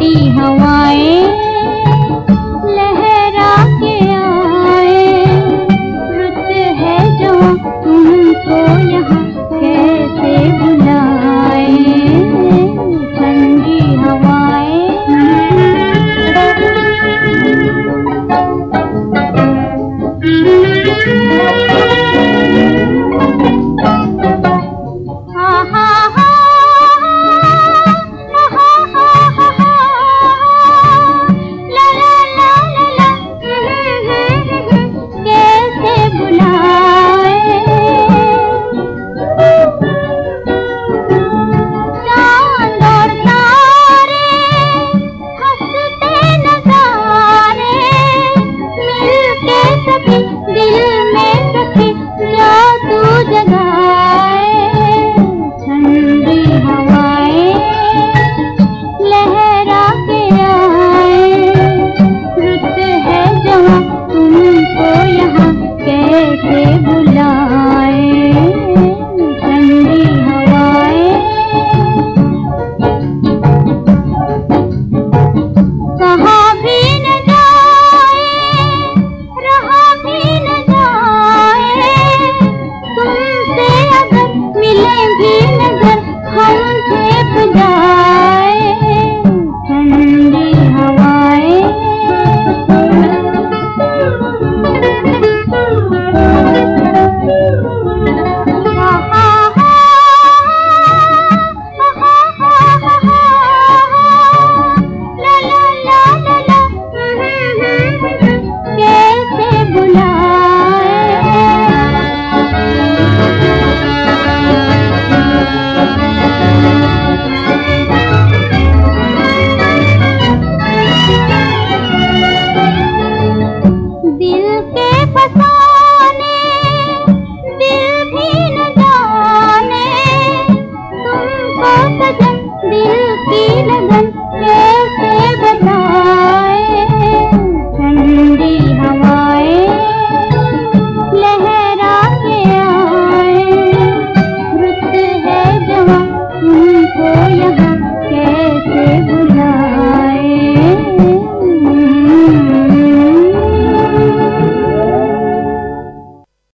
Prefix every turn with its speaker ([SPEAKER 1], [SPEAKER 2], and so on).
[SPEAKER 1] ठंडी हवाएं देव